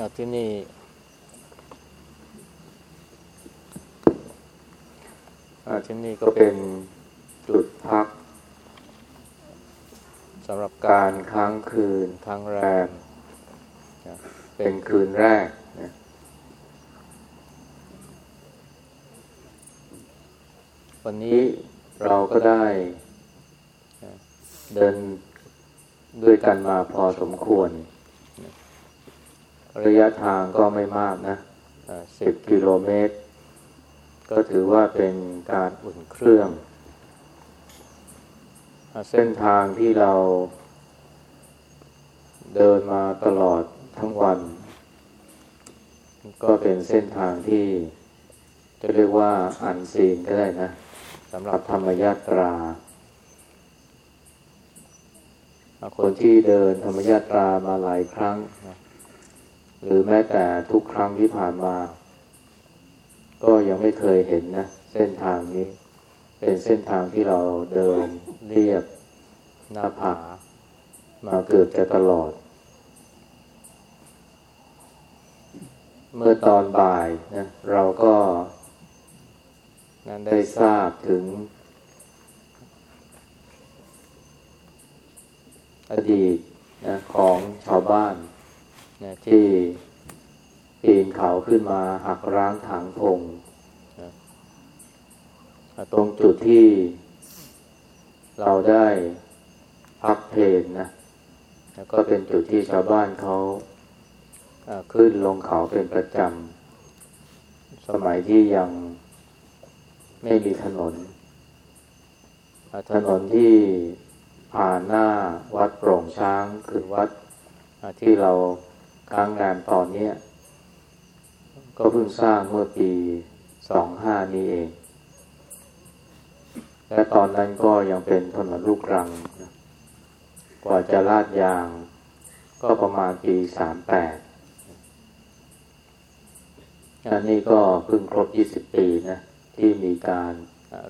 อะที่นี่อะที่นี่ก็เป็นจุดพักสำหรับการค้างคืนค้างแรมนะเป็นคืนแรกนะวันนี้เราก็ได้นะเดินด้วยกันมาพอสมควร ระยะทางก็ไม่มากนะสิบกิโลเมตร ก็ถือว่าเป็นการอุ่นเครื่อง เส้นทางที่เราเดินมาตลอดทั้งวัน ก็เป็นเส้นทางที่จะเรียกว่าอันซีนก็ได้นะสำหรับธรรมยาตรา คนที่เดินธรรมยาตรามาหลายครั้งนะ หรือแม้แต่ทุกครั้งที่ผ่านมา ก็ยังไม่เคยเห็นนะ เส้นทางนี้ เป็นเส้นทางที่เราเดินเรียบหน้าผา มาเกือบจะตลอด เมื่อตอนบ่ายนะเราก็นั้นได้ทราบถึง อดีตนะของชาวบ้าน นะที่ปีนเขาขึ้นมาหักร้างถางพงนะตรงจุดที่เราได้พักเพลนนะแล้วก็เป็นจุดที่ชาวบ้านเขาขึ้นลงเขาเป็นประจำ สมัยที่ยังไม่มีถนน ถนนที่ผ่านหน้าวัดโปร่งช้างคือวัดที่เรา ค้างแรมตอนนี้ก็เพิ่งสร้างเมื่อปีสองห้านี้เอง และตอนนั้นก็ยังเป็นถนนลูกรัง กว่าจะลาดยาง ก็ประมาณปีสามแปดอันนี้ก็เพิ่งครบยี่สิบปีนะที่มีการ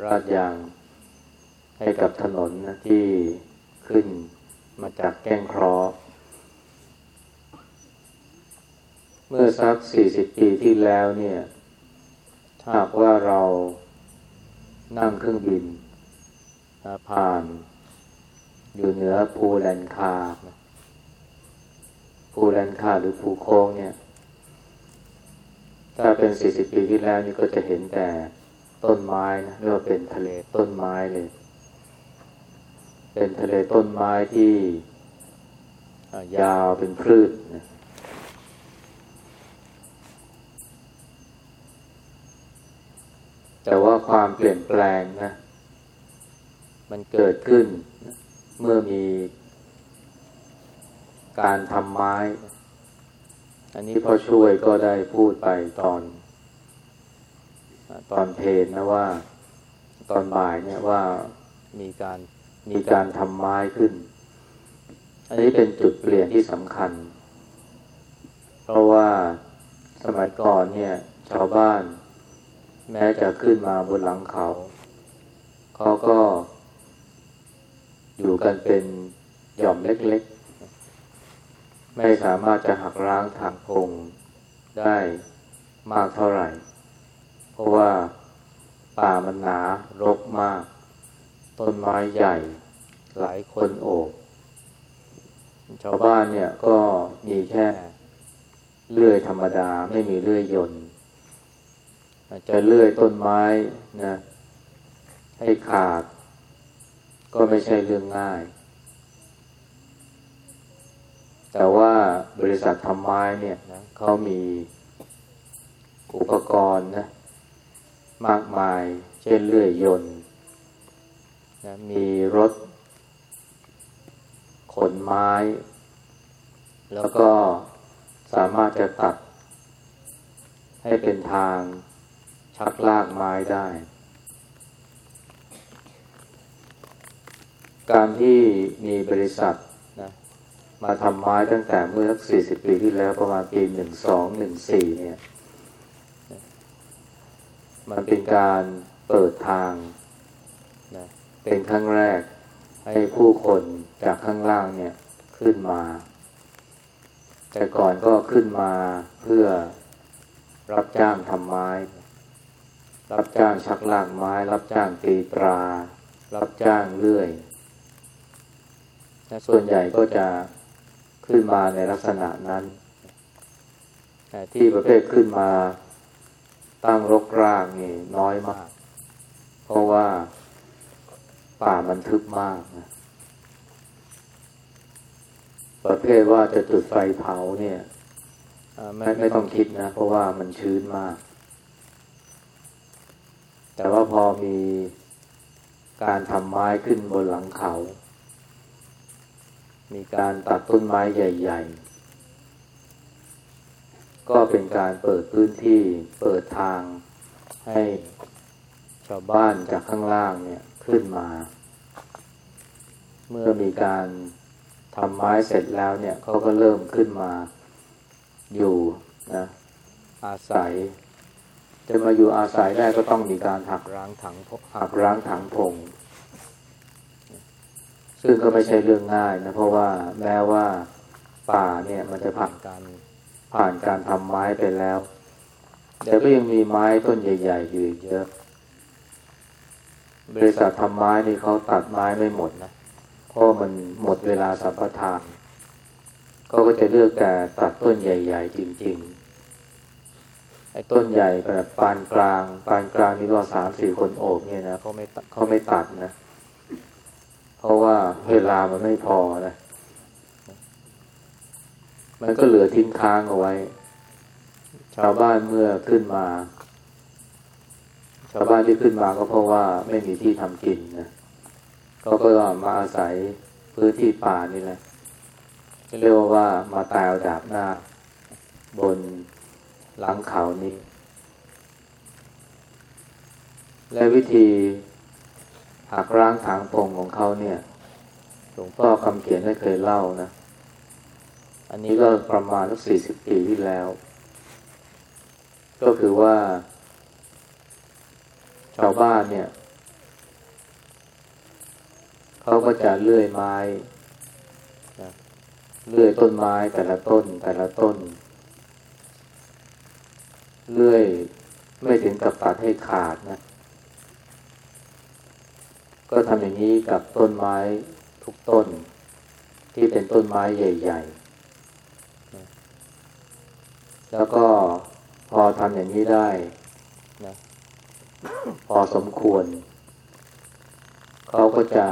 ราดยางให้กับถนนนะที่ขึ้นมาจากแก้งครอ เมื่อสักสี่สิบปีที่แล้วเนี่ยถ้าว่าเรานั่งเครื่องบิน ผ่าน อยู่เหนือภูแลนคาภูแลนคาหรือภูโค้งเนี่ย ถ้าเป็นสี่สิบปีที่แล้วนี่ก็จะเห็นแต่ต้นไม้นะเรียกว่าเป็นทะเลต้นไม้เลย เป็นทะเลต้นไม้ที่ยาวเป็นพืชนะแต่ว่า ความเปลี่ยนแปลงนะ มันเกิดขึ้น เมื่อมี การทำไม้ อันนี้พ่อช่วยก็ได้พูดไปตอน ตอนเพนนะว่า ตอนบ่ายเนี่ยว่ามีการมีการทำไม้ขึ้น อันนี้เป็นจุดเปลี่ยนที่สำคัญ เพราะว่าสมัยก่อนเนี่ย ชาวบ้าน แม้จะขึ้นมาบนหลังเขา เขาก็อยู่กันเป็นหย่อมเล็กๆ ไม่สามารถจะหักร้างทางพงได้มากเท่าไหร่ เพราะว่าป่ามันหนารกมาก ต้นไม้ใหญ่ หลายคนโอบชาวบ้านเนี่ยก็มีแค่เลื่อยธรรมดาไม่มีเลื่อยยนต จะเลื่อยต้นไม้นะให้ขาด ก็ไม่ใช่เรื่องง่าย แต่ว่าบริษัททำไม้เนี่ยนะเขามีอุปกรณ์นะมากมาย เช่นเลื่อยยนต์นะมีรถขนไม้ แล้วก็สามารถจะตัดให้เป็นทาง ชักลากไม้ได้ การที่มีบริษัทนะมาทำไม้ตั้งแต่เมื่อสักสี่สิบปีที่แล้วประมาณปีหนึ่งสองหนึ่งสี่เนี่ย มันเป็นการเปิดทางนะเป็นครั้งแรกให้ผู้คนจากข้างล่างเนี่ยขึ้นมา แต่ก่อนก็ขึ้นมาเพื่อรับจ้างทำไม้ รับจ้างชักลากไม้ รับจ้างตีตรา รับจ้างเลื่อยส่วนใหญ่ก็จะขึ้นมาในลักษณะนั้น ที่ประเภทขึ้นมาตั้งรกรากนี่น้อยมาก เพราะว่าป่ามันทึบมากนะประเภทว่าจะจุดไฟเผาเนี่ยไม่ไม่ต้องคิดนะ เพราะว่ามันชื้นมาก แต่ว่าพอมีการทำไม้ขึ้นบนหลังเขา มีการตัดต้นไม้ใหญ่ ๆ ก็เป็นการเปิดพื้นที่เปิดทางให้ชาวบ้านจากข้างล่างเนี่ยขึ้นมา เมื่อมีการทำไม้เสร็จแล้วเนี่ยเขาก็เริ่มขึ้นมาอยู่นะอาศัย จะมาอยู่อาศัยได้ก็ต้องมีการหักร้างถังหักร้างถังพง ซึ่งก็ไม่ใช่เรื่องง่ายนะ เพราะว่าแม้ว่าป่าเนี่ยมันจะผ่านการผ่านการทำไม้ไปแล้ว แต่ก็ยังมีไม้ต้นใหญ่ๆอยู่เยอะ บริษัททำไม้นี่เขาตัดไม้ไม่หมดนะเพราะมันหมดเวลาสัมปทานเขาก็จะเลือกแต่ตัดต้นใหญ่ ๆ จริง ๆ ต้นใหญ่แบบปานกลาง ปานกลางนี่ก็สามสี่คนโอบเนี่ยนะเขาไม่เขาไม่ตัดนะ เพราะว่าเวลามันไม่พอนะมันก็เหลือทิ้งค้างเอาไว้ ชาวบ้านเมื่อขึ้นมา ชาวบ้านที่ขึ้นมาก็เพราะว่าไม่มีที่ทำกินนะเขาก็มาอาศัยพื้นที่ป่านี่แหละเรียกว่ามาตายเอาดาบหน้า บน หลังเขาวนี้ และวิธีหักร้างทางปงของเขาเนี่ยหลวงพ่อคำเขียนได้เคยเล่านะ อันนี้ก็ประมาณสักสี่สิบปีที่แล้ว ก็คือว่า ชาวบ้านเนี่ย เขาก็จะเลื่อยไม้เลื่อยต้นไม้แต่ละต้นแต่ละต้น เลื่อยไม่ถึงกับตัดให้ขาดนะ ก็ทำอย่างนี้กับต้นไม้ทุกต้น ที่เป็นต้นไม้ใหญ่ ๆ แล้วก็พอทำอย่างนี้ได้นะพอสมควร เขาก็จะ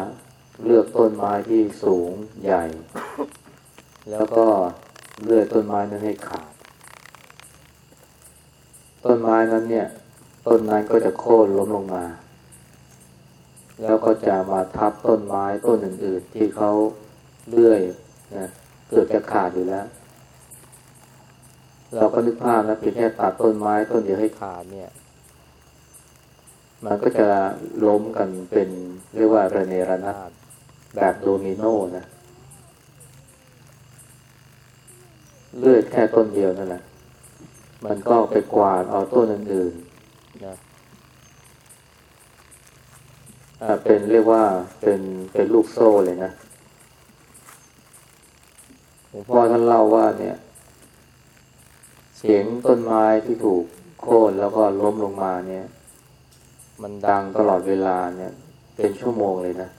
เลือกต้นไม้ที่สูงใหญ่ แล้วก็เลือกต้นไม้นั้นให้ขาด ไม้นั้นเนี่ย ต้นนั้นก็จะโค่นล้มลงมา แล้วก็จะมาทับต้นไม้ต้นอื่นๆ ที่เขาเลื่อยนะเกือบจะขาดอยู่แล้ว เราก็นึกภาพนะเพียงแค่ตัดต้นไม้ต้นเดียวให้ขาดเนี่ย มันก็จะล้มกันเป็นเรียกว่าระเนระนาดแบบโดมิโนนะเลื่อดแค่ต้นเดียวนั่นแหละ มันก็ไปกวาดเอาต้นอื่นๆนะเป็นเรียกว่าเป็นเป็นลูกโซ่เลยนะหลวงพ่อท่านเล่าว่าเนี่ย เสียงต้นไม้ที่ถูกโค่นแล้วก็ล้มลงมาเนี่ย มันดังตลอดเวลาเนี่ย เป็นชั่วโมงเลยนะ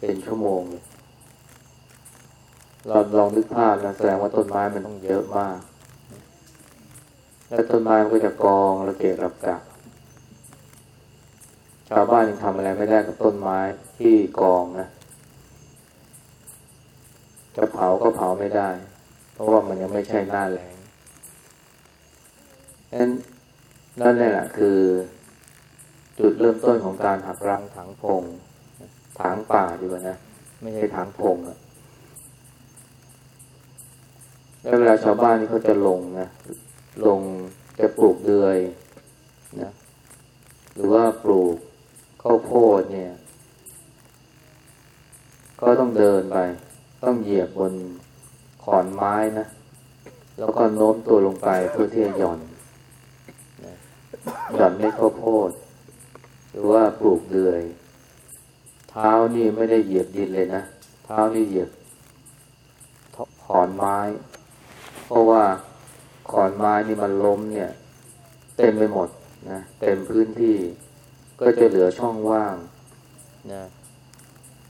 เป็นชั่วโมงเลยเราลองนึกภาพนะแสดงว่าต้นไม้มันต้องเยอะมาก แล้วต้นไม้มันก็จะกองระเกะระกะชาวบ้านยังทำอะไรไม่ได้กับต้นไม้ที่กองนะจะเผาก็เผาไม่ได้ เพราะว่ามันยังไม่ใช่หน้าแรงนั้นนั่นแหละคือ จุดเริ่มต้นของการหักรังถังพงถางป่าดีกว่านะ ไม่ใช่ถางพงอะแล้วเวลาชาวบ้านนี่เขาจะลงนะ ลงจะปลูกเดือยนะหรือว่าปลูกข้าวโพดเนี่ย ก็ต้องเดินไป ต้องเหยียบบนขอนไม้นะ แล้วก็โน้มตัวลงไปเพื่อที่จะหย่อนหย่อนไม่ข้าวโพด หรือว่าปลูกเดือย เท้านี่ไม่ได้เหยียบดินเลยนะ เท้านี่เหยียบขอนไม้ เพราะว่า ขอนไม้นี่มันล้มเนี่ย เต็มไปหมดนะเต็มพื้นที่ก็จะเหลือช่องว่างนะ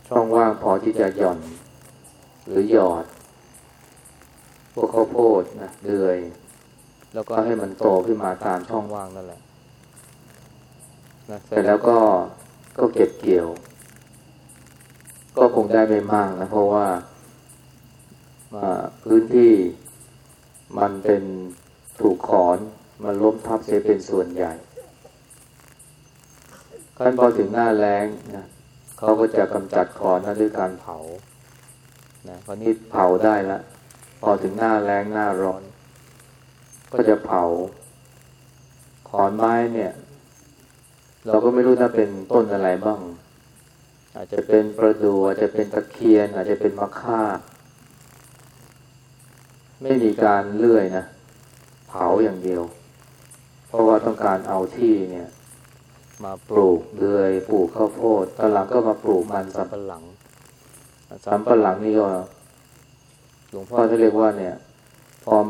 ช่องว่างพอที่จะหย่อน หรือหยอด พวกข้าวโพดนะเดือย แล้วก็ให้มันโตขึ้นมาตามช่องว่างนั่นแหละนะเสร็จแล้วก็ก็เก็บเกี่ยว ก็คงได้ไม่มากนะเพราะว่าพื้นที่ มันเป็นถูกขอนมันล้มทับเสียเป็นส่วนใหญ่ขั้นพอถึงหน้าแรงนะเขาก็จะกำจัดขอนนั้นด้วยการเผานะพอนี้เผาได้ละ พอถึงหน้าแรงหน้าร้อน ก็จะเผา ขอนไม้เนี่ย เราก็ไม่รู้ถ้าเป็นต้นอะไรบ้าง อาจจะเป็นประดูอาจจะเป็นตะเคียน อาจจะเป็นมะค่า ไม่มีการเลื่อยนะเผาอย่างเดียว เพราะว่าต้องการเอาที่เนี่ย มาปลูกเดือยปลูกข้าวโพดตอนหลังก็มาปลูกมันสำปะหลังสำปะหลังนี่ก็หลวงพ่อจะเรียกว่าเนี่ยพร้อม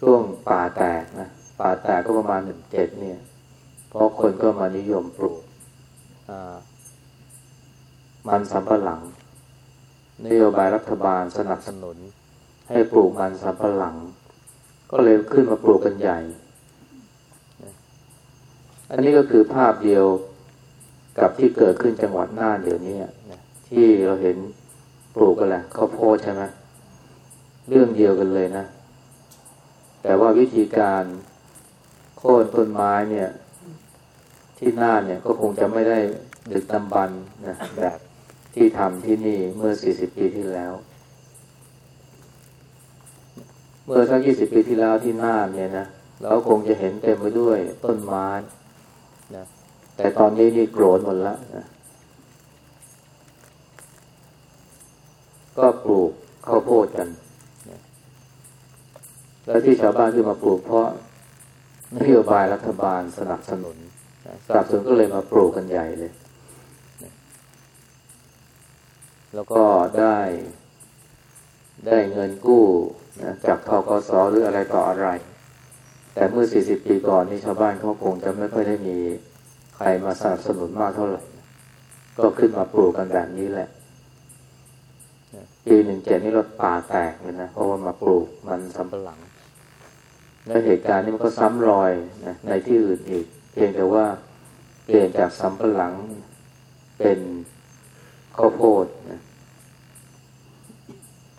ช่วงป่าแตกนะป่าแตกก็ประมาณหนึ่งเจ็ดเนี่ย เพราะคนก็มานิยมปลูกมันสำปะหลังนโยบายรัฐบาลสนับสนุน ให้ปลูกมันสำปะหลัง ก็เลยขึ้นมาปลูกกันใหญ่ อันนี้ก็คือภาพเดียวกับที่เกิดขึ้นจังหวัดน่านเดี๋ยวนี้ที่เราเห็นปลูกกันแหละข้าวโพดใช่ไหมเรื่องเดียวกันเลยนะ แต่ว่าวิธีการโค่นต้นไม้เนี่ย ที่น่านเนี่ยก็คงจะไม่ได้ดึกดำบรรนะแบบที่ทำที่นี่เมื่อ 40 ปีที่แล้วเมื่อสักยี่สิบปีที่แล้วที่น่านเนี่ยนะเราคงจะเห็นเต็มไปด้วยต้นไม้นะแต่ตอนนี้นี่โกรนหมดแล้วนะก็ปลูกข้าวโพดกัน แล้วที่ชาวบ้านที่มาปลูกเพราะนโยบายรัฐบาลสนับสนุนสนับสนุนก็เลยมาปลูกกันใหญ่เลย แล้วก็ได้ ได้เงินกู้ จากทกศหรืออะไรต่ออะไร แต่เมื่อ 40 ปีก่อนนี่ชาวบ้านเขาคงจะไม่ค่อยได้มีใครมาสนับสนุนมากเท่าไหร่ ก็ขึ้นมาปลูกกันแบบนี้แหละ ปีหนึ่งเจ็ดนี่รถป่าแตกเลยนะ เพราะว่ามาปลูกมันสำปะหลังและเหตุการณ์นี้มันก็ซ้ำรอยนะในที่อื่นอีก เพียงแต่ว่าเปลี่ยนจากสำปะหลังเป็นข้าวโพดนะ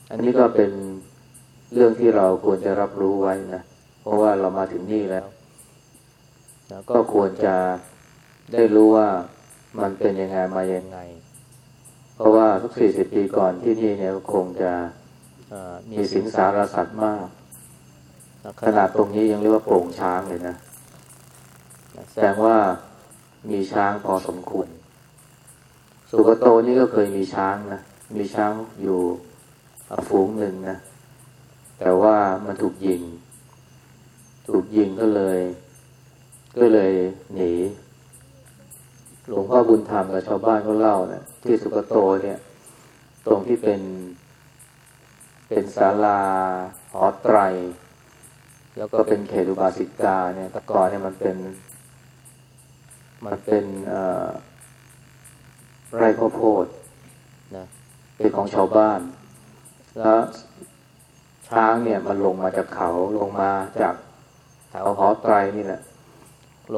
อันนี้ก็เป็น เรื่องที่เราควรจะรับรู้ไว้นะเพราะว่าเรามาถึงนี่แล้วก็ควรจะได้รู้ว่ามันเป็นยังไงมายังไง เพราะว่าทุกสี่สิบปีก่อนที่นี่เนี่ยคงจะมีสิงสารสัตว์มาก ขนาดตรงนี้ยังเรียกว่าโป่งช้างเลยนะแสดงว่ามีช้างพอสมควร สุกโตนี่ก็เคยมีช้างนะ มีช้างอยู่ฝูงหนึ่งนะ แต่ว่ามันถูกยิง ถูกยิงก็เลย ก็เลยหนี หลวงพ่อบุญธรรมกับชาวบ้านเขาเล่าเนะี่ยที่สุกโตเนี่ย ตรงที่เป็น เป็นศาลาหอไตร แล้วก็เป็นเขตอุบาสิกาเนี่ยตะกอนเนี่ยมันเป็น มันเป็นไร่ข้าวโพดนะเป็นของชาวบ้าน แล้ว ช้างเนี่ย มันลงมาจากเขาลงมาจากแถวหอไตรนี่แหละ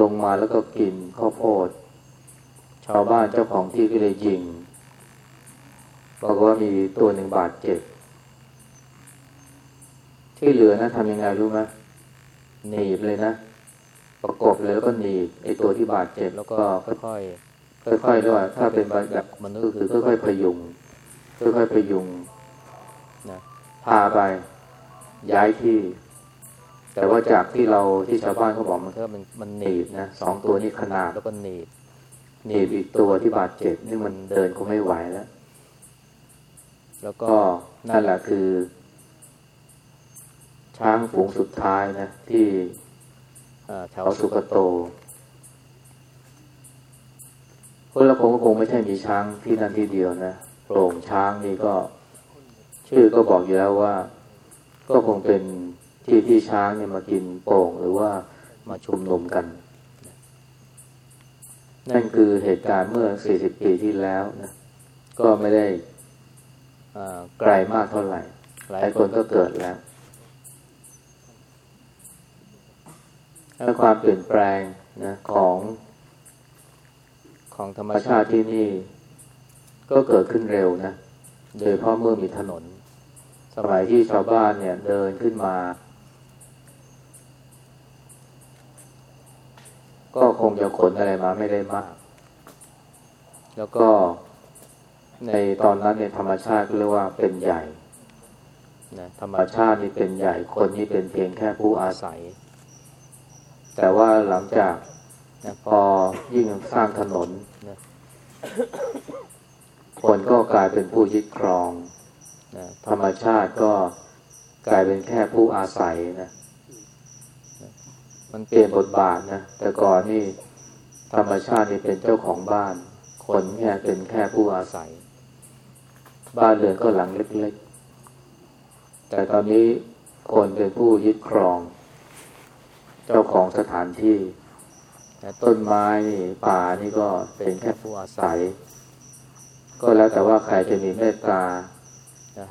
ลงมาแล้วก็กินข้าวโพด ชาวบ้านเจ้าของที่ก็เลยยิงบอกว่ามีตัวหนึ่งบาดเจ็บ ที่เหลือนะทำยังไงรู้ไหมหนีบเลยนะ ประกบเลยแล้วก็หนีบไอตัวที่บาดเจ็บแล้วก็ค่อยๆค่อยๆด้วยถ้าเป็นแบบมันก็คือค่อยๆพยุงค่อยๆพยุงนะพาไป ย้ายที่ แต่ว่าจากที่เราที่ชาวบ้านเขาบอกมันก็มันมันหนีบนะสองตัวนี้ขนาดแล้วก็หนีบหนีบอีกตัวที่บาดเจ็บนี่มันเดินก็ไม่ไหวแล้ว แล้วก็นั่นแหละคือ ช้างฝูงสุดท้ายนะที่แถวสุกโตพวกเราคงก็คงไม่ใช่มีช้างที่นั่นที่เดียวนะโปร่งช้างนี่ก็ ชื่อก็บอกอยู่แล้วว่า ก็คงเป็นที่ที่ช้างเนี่ยมากินโป่งหรือว่ามาชุมนุมกัน นั่นคือเหตุการณ์เมื่อ 40 ปีที่แล้วนะก็ไม่ได้ไกลมากเท่าไหร่ หลายคนก็เกิดแล้วและความเปลี่ยนแปลงนะของของธรรมชาติที่นี่ ก็เกิดขึ้นเร็วนะ โดยเพราะเมื่อมีถนน สมัยที่ชาวบ้านเนี่ยเดินขึ้นมา ก็คงจะขนอะไรมาไม่ได้มาก แล้วก็ในตอนนั้นเนี่ยธรรมชาติเรียกว่าเป็นใหญ่นะธรรมชาตินี่เป็นใหญ่คนนี่เป็นเพียงแค่ผู้อาศัย แต่ว่าหลังจากนะพอยิ่งสร้างถนนนะคนก็กลายเป็นผู้ยึดครอง นะธรรมชาติก็กลายเป็นแค่ผู้อาศัยนะ มันเปลี่ยนบทบาทนะ แต่ก่อนนี่ธรรมชาตินี่เป็นเจ้าของบ้าน คนแค่เป็นแค่ผู้อาศัย บ้านเรือนก็หลังเล็กๆ แต่ตอนนี้คนเป็นผู้ยึดครอง เจ้าของสถานที่ต้นไม้นี่ป่านี่ก็เป็นแค่ผู้อาศัย ก็แล้วแต่ว่าใครจะมีเมตตาจะ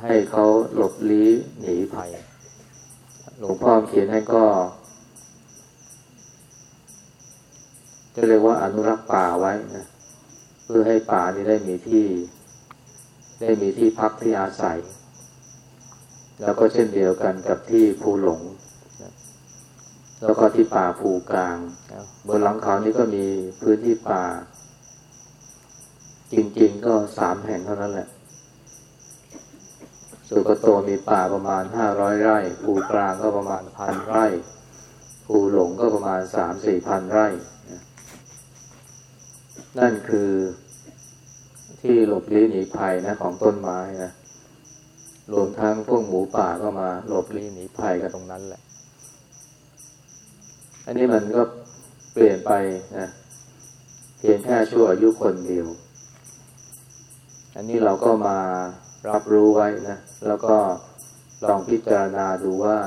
ให้เขาหลบลี้หนีภัยหลวงพ่อเขียนให้ก็จะเรียกว่าอนุรักษ์ป่าไว้นะเพื่อให้ป่านี้ได้มีที่ ได้มีที่พักที่อาศัย แล้วก็เช่นเดียวกันกับที่ภูหลง แล้วก็ที่ป่าภูกลาง บนหลังเขานี้ก็มีพื้นที่ป่า จริง ๆ ก็สามแห่งเท่านั้นแหละ สุกโตมีป่าประมาณห้าร้อยไร่ภูกลางก็ประมาณพันไร่ภูหลงก็ประมาณสามสี่พันไร่ นั่นคือที่หลบลี้หนีภัยนะของต้นไม้นะรวมทั้งพวกหมูป่าก็มาหลบลี้หนีภัยกันตรงนั้นแหละ อันนี้มันก็เปลี่ยนไปนะเพียงแค่ชั่วอายุคนเดียว อันนี้เราก็มา รับรู้ไว้นะ แล้วก็ลองพิจารณาดูว่า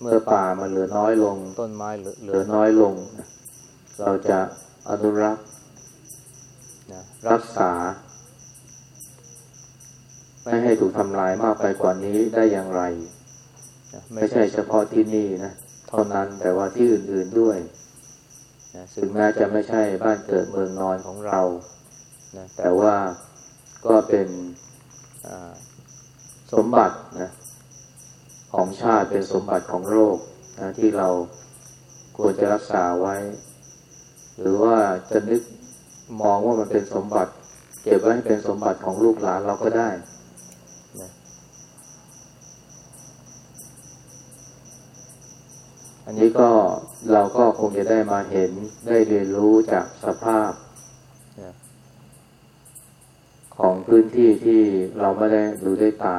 เมื่อป่ามันเหลือน้อยลง ต้นไม้เหลือน้อยลง เราจะอนุรักษ์นะรักษา ไม่ให้ถูกทำลายมากไปกว่านี้ได้อย่างไร ไม่ใช่เฉพาะที่นี่นะท่านั้นแต่ว่าที่อื่น ๆด้วยนะถึงแม้จะไม่ใช่บ้านเกิดเมืองนอนของเรานะแต่ว่า ก็เป็นสมบัตินะของชาติเป็นสมบัติของโลกนะที่เราควรจะรักษาไว้ หรือว่าจะนึกมองว่ามันเป็นสมบัติ เก็บไว้ให้เป็นสมบัติของลูกหลานเราก็ได้อันนี้ก็เราก็คงจะได้มาเห็นได้เรียนรู้จากสภาพ ของพื้นที่ที่เราไม่ได้ดูด้วยตา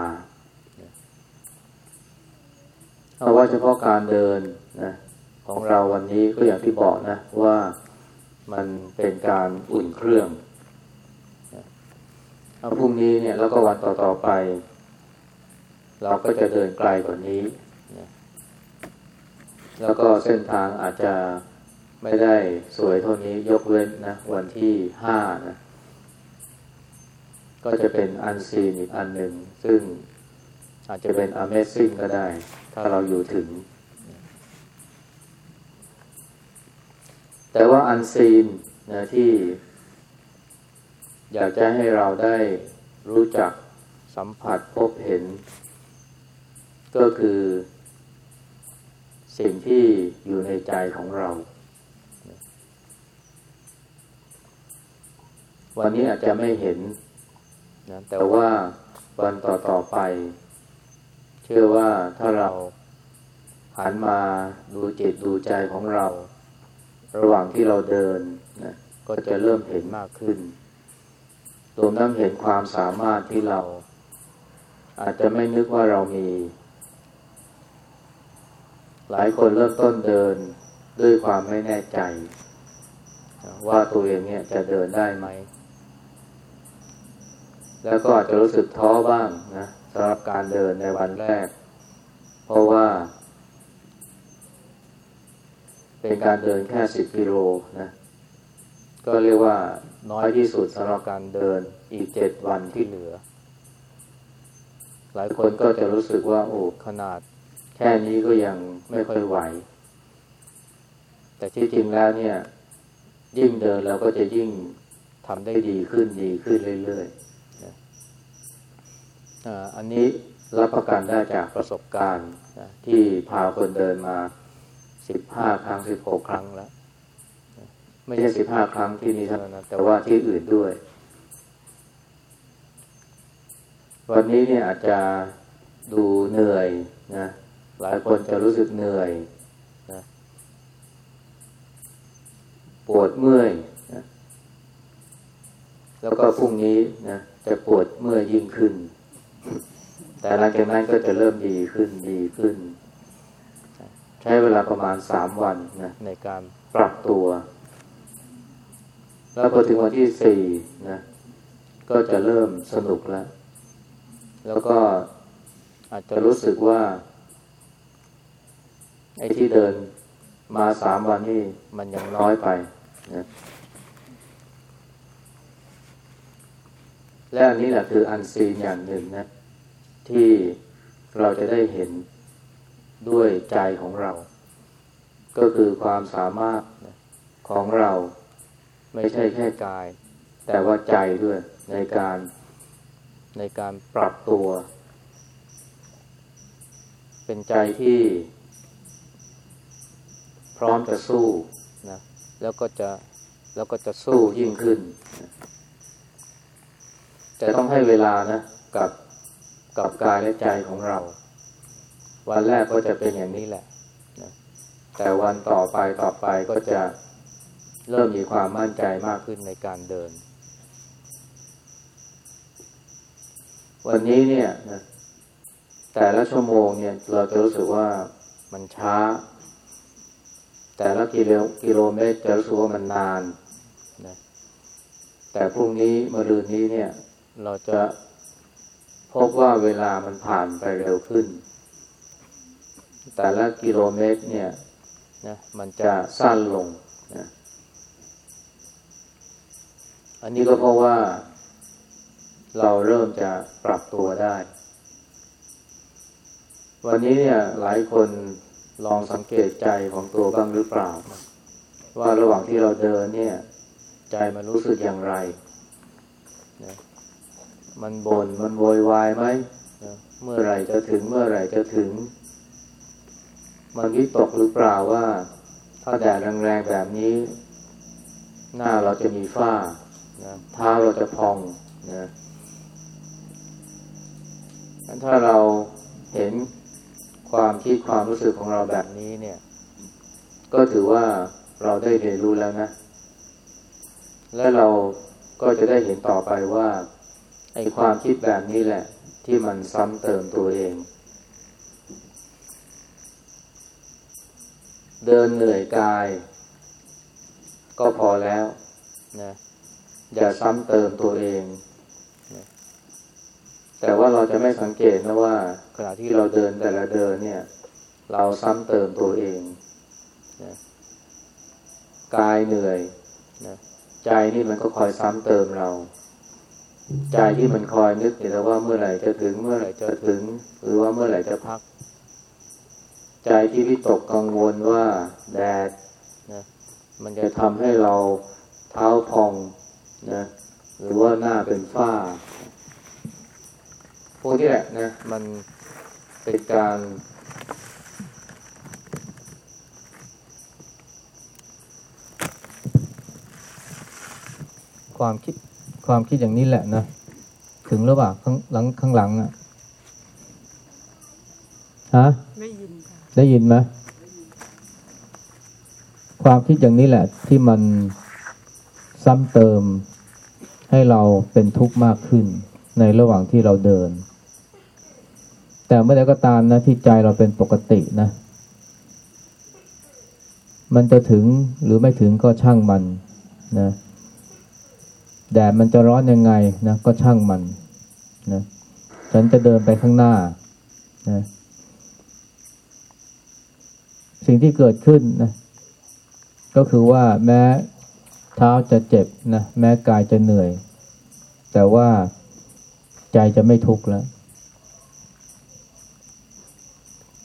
เอาว่าเฉพาะการเดินนะของเราวันนี้ก็อย่างที่บอกนะ ว่ามันเป็นการอุ่นเครื่องเอาพรุ่งนี้เนี่ยแล้วก็วันต่อๆไป เราก็จะเดินไกลกว่านี้ แล้วก็เส้นทางอาจจะไม่ได้สวยเท่านี้ยกเว้นนะ วันที่ห้านะ ก็จะเป็นอันซีนอีกอันหนึ่งซึ่งอาจจะเป็น Amazing ก็ได้ ถ้าเราอยู่ถึง แต่ว่าอันซีนนะที่ อยากจะให้เราได้รู้จักสัมผัสพบเห็น ก็คือ สิ่งที่อยู่ในใจของเรา วันนี้อาจจะไม่เห็น นะแต่ว่าวันต่อต่อไป เชื่อว่าถ้าเราหันมาดูจิตดูใจของเรา ระหว่างที่เราเดินนะก็จะเริ่มเห็นมากขึ้นรวมทั้งเห็นความสามารถที่เรา อาจจะไม่นึกว่าเรามี หลายคนเริ่มต้นเดินด้วยความไม่แน่ใจ ว่าตัวเองเนี่ยจะเดินได้ไหม แล้วก็อาจจะรู้สึกท้อบ้างนะสำหรับการเดินในวันแรก เพราะว่า เป็นการเดินแค่สิบกิโลนะก็เรียกว่าน้อยที่สุดสำหรับการเดินอีกเจ็ดวันที่เหลือ หลายคนก็จะรู้สึกว่า โอ้ขนาด แค่นี้ก็ยังไม่ค่อยไหว แต่ที่จริงแล้วเนี่ย ยิ่งเดินเราก็จะยิ่งทำได้ดีขึ้นดีขึ้นเรื่อยๆ อันนี้รับประกันได้จากประสบการณ์นะที่พาคนเดินมาสิบห้าครั้งสิบหกครั้งแล้ว ไม่ใช่สิบห้าครั้งที่นี้เท่านั้นนะแต่ว่าที่อื่นด้วย วันนี้เนี่ยอาจจะดูเหนื่อยนะหลายคนจะรู้สึกเหนื่อยนะปวดเมื่อยนะแล้วก็พรุ่งนี้นะจะปวดเมื่อยยิ่งขึ้น แต่หลังจากนั้นก็จะเริ่มดีขึ้นดีขึ้น ใช้เวลาประมาณสามวันนะในการปรับตัว แล้วพอถึงวันที่สี่นะก็จะเริ่มสนุกแล้ว แล้วก็อาจจะรู้สึกว่าไอ้ที่เดินมาสามวันนี่มันยังน้อยไปนะ และอันนี้แหละคืออันซีนอย่างหนึ่งนะที่เราจะได้เห็นด้วยใจของเรา ก็คือความสามารถของเราไม่ใช่แค่กาย แต่ว่าใจด้วยในการในการปรับตัว เป็นใจที่ พร้อมจะสู้นะแล้วก็จะแล้วก็จะสู้ยิ่งขึ้น แต่ต้องให้เวลานะกับกับกายและใจของเรา วันแรกก็จะเป็นอย่างนี้แหละนะแต่วันต่อไปต่อไปก็จะเริ่มมีความมั่นใจมากขึ้นในการเดิน วันนี้เนี่ยนะแต่ละชั่วโมงเนี่ย เราจะรู้สึกว่ามันช้า แต่ละกิโลกิโลเมตรจะรู้สึกว่ามันนานนะแต่พรุ่งนี้มะรืนนี้เนี่ย เราจะพบว่าเวลามันผ่านไปเร็วขึ้น แต่ละกิโลเมตรเนี่ยนะมันจะสั้นลงนะอันนี้ก็เพราะว่า เราเริ่มจะปรับตัวได้ วันนี้เนี่ยหลายคนลองสังเกตใจของตัวบ้างหรือเปล่า ว่าระหว่างที่เราเดินเนี่ย ใจมันรู้สึกอย่างไรนะ มันบน่นมันโวยวายไหมนะเมื่อไหร่จะถึงเมื่อไหร่จะถึง มันวิตกหรือเปล่าว่า ถ้าแดดแรงๆแบบนี้ หน้าเราจะมีฝ้านะเท้าเราจะพองนะถ้าเราเห็นความคิดความรู้สึกของเราแบบนี้เนี่ย ก็ถือว่าเราได้เรียนรู้แล้วนะ และเราก็จะได้เห็นต่อไปว่า ไอ้ความคิดแบบนี้แหละ ที่มันซ้ำเติมตัวเอง เดินเหนื่อยกาย ก็พอแล้วนะอย่าซ้ำเติมตัวเองนะแต่ว่าเราจะไม่สังเกตนะว่า ขณะที่เราเดินแต่ละเดินเนี่ย เราซ้ำเติมตัวเองนะกายเหนื่อยนะใจนี่มันก็คอยซ้ำเติมเรา ใจที่มันคอยนึกอยู่แล้วว่าเมื่อไหร่จะถึงเมื่อไหร่จะถึง หรือว่าเมื่อไหร่จะพัก ใจที่วิตกกังวลว่าแดดนะมันจะทำให้เราเท้าพองนะหรือว่าหน้าเป็นฝ้า พวกนี้แหละนะมันเป็นการความคิด ความคิดอย่างนี้แหละนะ ถึงหรือเปล่าข้างหลังข้างหลังอะฮะได้ยินค่ะได้ยินไหมความคิดอย่างนี้แหละ ที่มันซ้ำเติมให้เราเป็นทุกข์มากขึ้น ในระหว่างที่เราเดิน แต่เมื่อใดก็ตามนะที่ใจเราเป็นปกตินะ มันจะถึงหรือไม่ถึงก็ช่างมันนะ แดดมันจะร้อนยังไงนะก็ช่างมันนะฉันจะเดินไปข้างหน้านะสิ่งที่เกิดขึ้นนะก็คือว่าแม้เท้าจะเจ็บนะแม้กายจะเหนื่อย แต่ว่าใจจะไม่ทุกข์แล้ว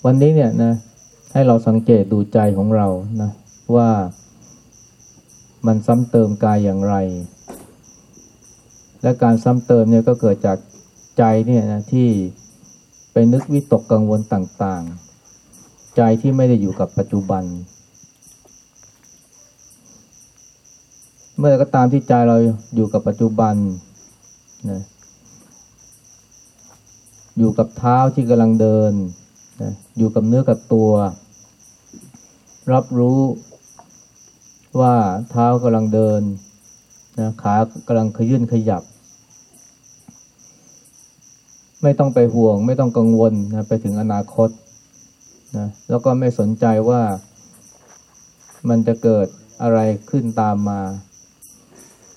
วันนี้เนี่ยนะให้เราสังเกตดูใจของเรานะว่ามันซ้ำเติมกายอย่างไร และการซ้ำเติมเนี่ยก็เกิดจากใจเนี่ยนะที่ไปนึกวิตกกังวลต่างๆ ใจที่ไม่ได้อยู่กับปัจจุบัน เมื่อก็ตามที่ใจเราอยู่กับปัจจุบันนะอยู่กับเท้าที่กำลังเดินนะอยู่กับเนื้อกับตัว รับรู้ว่าเท้ากำลังเดินนะขากำลังขยื่นขยับ ไม่ต้องไปห่วง ไม่ต้องกังวลนะไปถึงอนาคตนะแล้วก็ไม่สนใจว่ามันจะเกิดอะไรขึ้นตามมา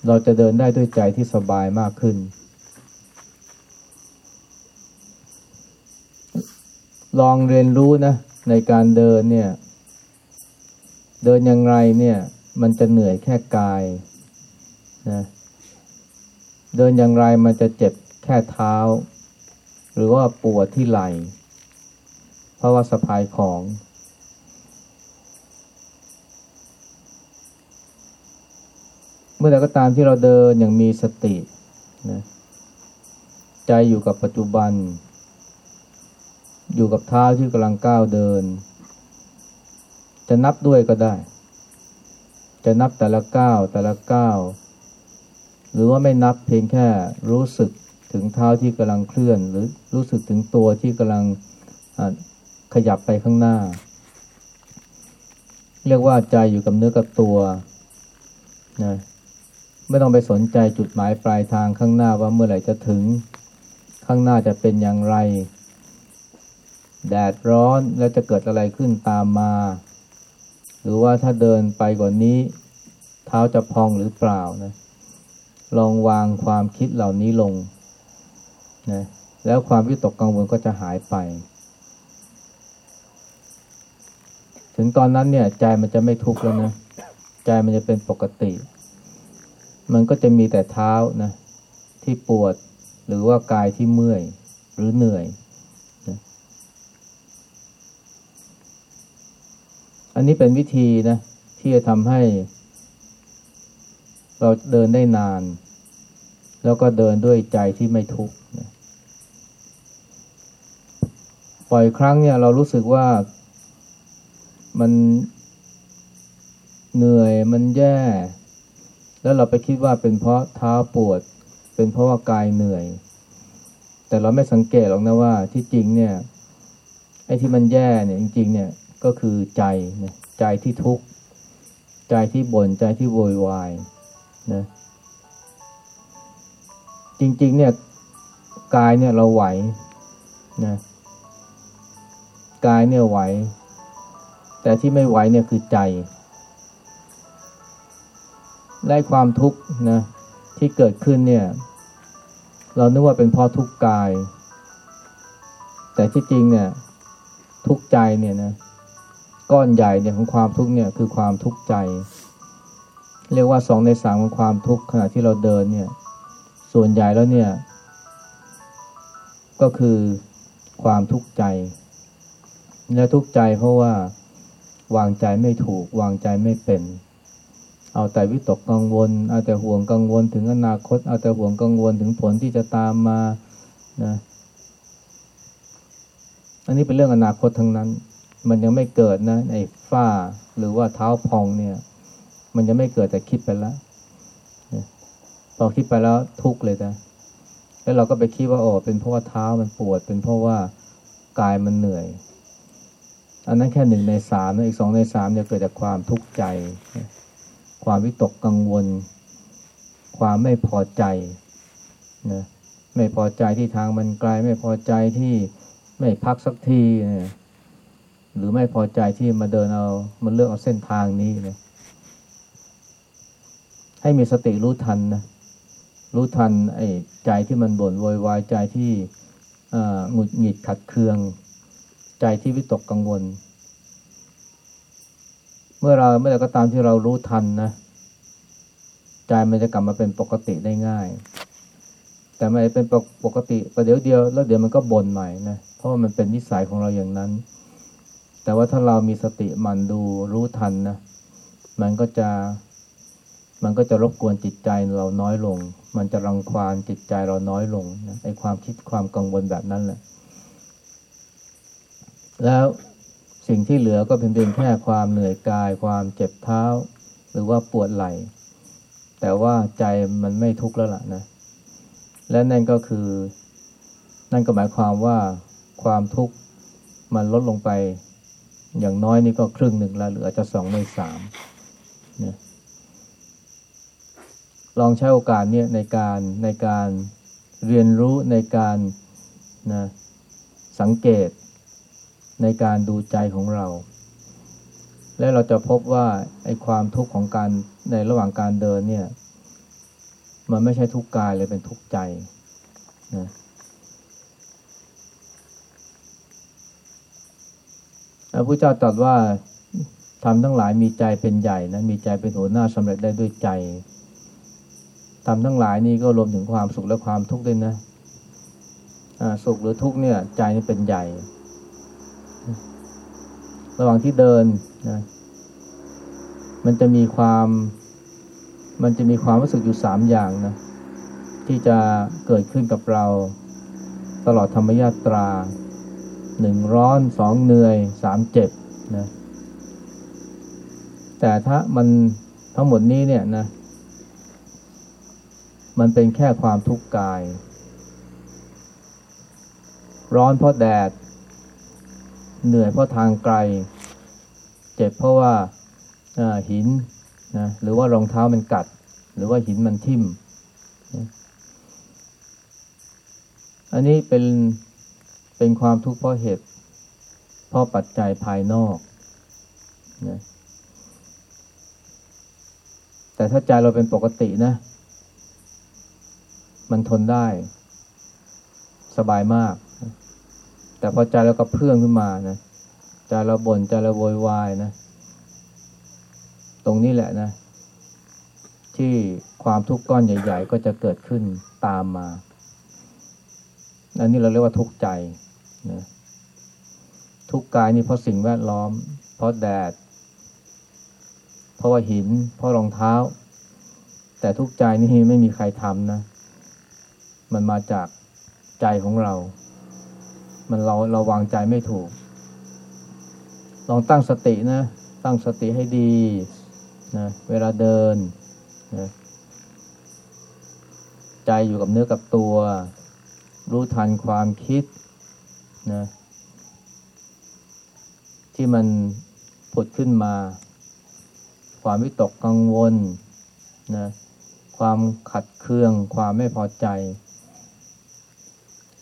เราจะเดินได้ด้วยใจที่สบายมากขึ้น ลองเรียนรู้นะ ในการเดินเนี่ย เดินอย่างไรเนี่ย มันจะเหนื่อยแค่กายนะเดินอย่างไรมันจะเจ็บแค่เท้า หรือว่าปวดที่ไหล่เพราะว่าสะพายของ เมื่อใดก็ตามที่เราเดินอย่างมีสตินะใจอยู่กับปัจจุบัน อยู่กับเท้าที่กำลังก้าวเดิน จะนับด้วยก็ได้ จะนับแต่ละก้าวแต่ละก้าวหรือว่าไม่นับเพียงแค่รู้สึก ถึงเท้าที่กำลังเคลื่อน หรือรู้สึกถึงตัวที่กำลังขยับไปข้างหน้า เรียกว่าใจอยู่กับเนื้อกับตัวนะไม่ต้องไปสนใจจุดหมายปลายทางข้างหน้าว่าเมื่อไหร่จะถึงข้างหน้าจะเป็นอย่างไร แดดร้อนแล้วจะเกิดอะไรขึ้นตามมา หรือว่าถ้าเดินไปกว่านี้ เท้าจะพองหรือเปล่านะลองวางความคิดเหล่านี้ลง นะแล้วความวิตกกังวลก็จะหายไป ถึงตอนนั้นเนี่ยใจมันจะไม่ทุกข์แล้วนะ ใจมันจะเป็นปกติ มันก็จะมีแต่เท้านะ ที่ปวดหรือว่ากายที่เมื่อยหรือเหนื่อยนะอันนี้เป็นวิธีนะ ที่จะทำให้เราเดินได้นาน แล้วก็เดินด้วยใจที่ไม่ทุกข์ นะปล่อยครั้งเนี่ยเรารู้สึกว่ามันเหนื่อยมันแย่ แล้วเราไปคิดว่าเป็นเพราะเท้าปวด เป็นเพราะว่ากายเหนื่อย แต่เราไม่สังเกตหรอกนะว่าที่จริงเนี่ยไอ้ที่มันแย่เนี่ยจริง ๆ เนี่ยก็คือใจนะใจที่ทุกข์ใจที่บน่นใจที่โวยวายนะจริง ๆ เนี่ยกายเนี่ยเราไหวนะ กายเนี่ยไหว แต่ที่ไม่ไหวเนี่ยคือใจและความทุกข์นะที่เกิดขึ้นเนี่ย เรานึกว่าเป็นเพราะทุกข์กาย แต่ที่จริงเนี่ย ทุกข์ใจเนี่ยนะก้อนใหญ่เนี่ยของความทุกข์เนี่ยคือความทุกข์ใจ เรียกว่าสองในสามของความทุกข์ขณะที่เราเดินเนี่ย ส่วนใหญ่แล้วเนี่ย ก็คือความทุกข์ใจ และทุกข์ใจเพราะว่าวางใจไม่ถูก วางใจไม่เป็น เอาแต่วิตกกังวล เอาแต่ห่วงกังวลถึงอนาคต เอาแต่ห่วงกังวลถึงผลที่จะตามมานะอันนี้เป็นเรื่องอนาคตทั้งนั้น มันยังไม่เกิดนะไอ้ฝ้าหรือว่าเท้าพองเนี่ย มันยังไม่เกิดแต่คิดไปแล้วพอคิดไปแล้วทุกข์เลยนะแล้วเราก็ไปคิดว่าโอ้เป็นเพราะว่าเท้ามันปวด เป็นเพราะว่ากายมันเหนื่อย อันนั้นแค่หนึ่งในสามนะอีกสองในสามเนี่ยเกิดจากความทุกข์ใจ ความวิตกกังวล ความไม่พอใจนะไม่พอใจที่ทางมันไกลไม่พอใจที่ไม่พักสักทีนะหรือไม่พอใจที่มาเดินเอามันเลือกเอาเส้นทางนี้นะให้มีสติรู้ทันนะรู้ทันไอ้ใจที่มันบ่นโวยวายใจที่อ่อหงุดหงิดขัดเคือง ใจที่วิตกกังวล เมื่อเราเมื่อใดก็ตามที่เรารู้ทันนะ ใจมันจะกลับมาเป็นปกติได้ง่าย แต่ไม่เป็นปกติประเดี๋ยวเดียว แล้วเดี๋ยวมันก็บ่นใหม่นะเพราะมันเป็นนิสัยของเราอย่างนั้น แต่ว่าถ้าเรามีสติมันดูรู้ทันนะมันก็จะมันก็จะรบกวนจิตใจเราน้อยลง มันจะรังควานจิตใจเราน้อยลงนะไอ้ความคิดความกังวลแบบนั้นแหละ แล้วสิ่งที่เหลือก็เป็นเพียงแค่ความเหนื่อยกาย ความเจ็บเท้า หรือว่าปวดไหล่ แต่ว่าใจมันไม่ทุกข์แล้วล่ะนะ และนั่นก็คือ นั่นก็หมายความว่าความทุกข์มันลดลงไป อย่างน้อยนี่ก็ครึ่งหนึ่งแล้วหรืออาจจะสองในสามนะลองใช้โอกาสเนี่ยในการในการเรียนรู้ในการนะสังเกต ในการดูใจของเรา และเราจะพบว่าไอ้ความทุกข์ของการในระหว่างการเดินเนี่ย มันไม่ใช่ทุกกายเลยเป็นทุกใจนะพระพุทธเจ้าตรัสว่าทำทั้งหลายมีใจเป็นใหญ่นะมีใจเป็นหัวหน้าสำเร็จได้ด้วยใจทำทั้งหลายนี่ก็รวมถึงความสุขและความทุกข์ด้วยนะอ่าสุขหรือทุกข์เนี่ย ใจนี่เป็นใหญ่ ระหว่างที่เดินนะมันจะมีความ มันจะมีความรู้สึกอยู่สามอย่างนะที่จะเกิดขึ้นกับเรา ตลอดธรรมยาตราหนึ่งร้อนสองเหนื่อยสามเจ็บนะแต่ถ้ามันทั้งหมดนี้เนี่ยนะ มันเป็นแค่ความทุกข์กาย ร้อนเพราะแดด เหนื่อยเพราะทางไกล เจ็บเพราะว่าหินนะหรือว่ารองเท้ามันกัด หรือว่าหินมันทิ่ม อันนี้เป็นเป็นความทุกข์เพราะเหตุเพราะปัจจัยภายนอกนะแต่ถ้าใจเราเป็นปกตินะ มันทนได้ สบายมาก แต่พอใจเราก็เพื่องขึ้นมานะใจเราบน่นใจเราโวยวายนะ ตรงนี้แหละนะ ที่ความทุกข์ก้อนใหญ่ ๆ ก็จะเกิดขึ้นตามมาอันนี้เราเรียกว่าทุกข์ใจนะทุกข์กายนี่เพราะสิ่งแวดล้อม เพราะแดด เพราะว่าหิน เพราะรองเท้า แต่ทุกข์ใจนี่ไม่มีใครทำนะ มันมาจากใจของเรา มันเราเราวางใจไม่ถูก ลองตั้งสตินะ ตั้งสติให้ดีนะเวลาเดินนะใจอยู่กับเนื้อกับตัว รู้ทันความคิดนะที่มันผุดขึ้นมา ความวิตกกังวลนะความขัดเคือง ความไม่พอใจ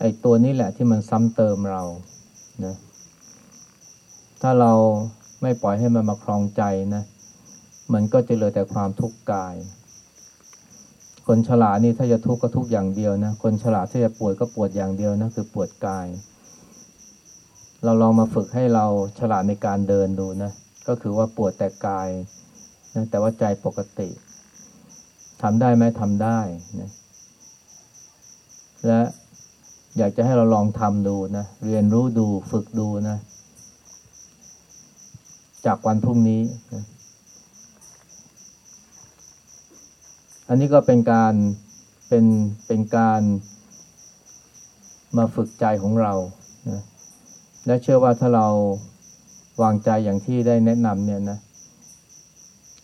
ไอ้ตัวนี้แหละที่มันซ้ำเติมเรานะถ้าเราไม่ปล่อยให้มันมาครองใจนะมันก็จะเหลือแต่ความทุกข์กาย คนฉลาดนี่ถ้าจะทุกข์ก็ทุกข์อย่างเดียวนะคนฉลาดถ้าจะปวดก็ปวดอย่างเดียวนะคือปวดกาย เราลองมาฝึกให้เราฉลาดในการเดินดูนะก็คือว่าปวดแต่กายนะแต่ว่าใจปกติทำได้ไหมทำได้นะและ อยากจะให้เราลองทำดูนะ เรียนรู้ดูฝึกดูนะ จากวันพรุ่งนี้นะอันนี้ก็เป็นการเป็นเป็นการมาฝึกใจของเรานะและเชื่อว่าถ้าเราวางใจอย่างที่ได้แนะนำเนี่ยนะ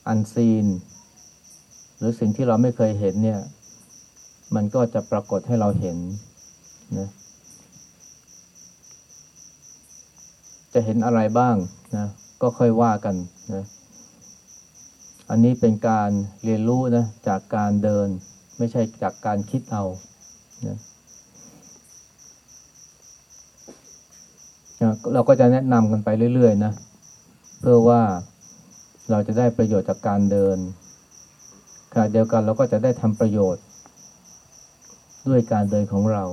อันซีน หรือสิ่งที่เราไม่เคยเห็นเนี่ย มันก็จะปรากฏให้เราเห็น นะจะเห็นอะไรบ้างนะก็ค่อยว่ากันนะอันนี้เป็นการเรียนรู้นะจากการเดิน ไม่ใช่จากการคิดเอานะเราก็จะแนะนำกันไปเรื่อยๆนะเพื่อว่าเราจะได้ประโยชน์จากการเดินขณะเดียวกันเราก็จะได้ทำประโยชน์ด้วยการเดินของเรา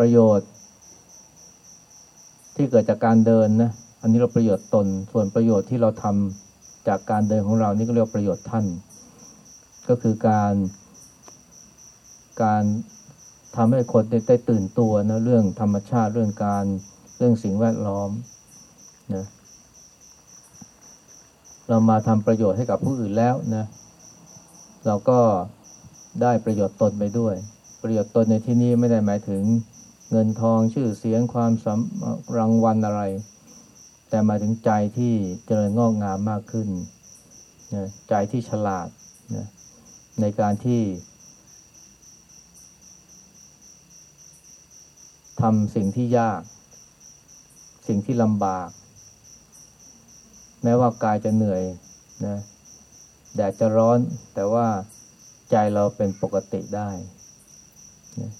ประโยชน์ ที่เกิดจากการเดินนะอันนี้เราประโยชน์ตน ส่วนประโยชน์ที่เราทำจากการเดินของเรานี่ก็เรียกประโยชน์ท่าน ก็คือการการทำให้คนได้ได้ตื่นตัวนะเรื่องธรรมชาติเรื่องการเรื่องสิ่งแวดล้อมนะเรามาทำประโยชน์ให้กับผู้อื่นแล้วนะเราก็ได้ประโยชน์ตนไปด้วย ประโยชน์ตนในที่นี้ไม่ได้หมายถึง เงินทองชื่อเสียงความสำรางวัลอะไร แต่มาถึงใจที่เจริญงอกงามมากขึ้นนะใจที่ฉลาดนะในการที่ทำสิ่งที่ยาก สิ่งที่ลำบาก แม้ว่ากายจะเหนื่อยนะแดดจะร้อนแต่ว่าใจเราเป็นปกติได้นะ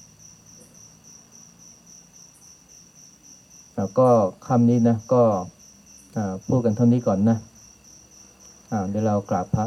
แล้ว ก็คำนี้นะก็พูดกันเท่านี้ก่อนนะเดี๋ยวเรากราบพระ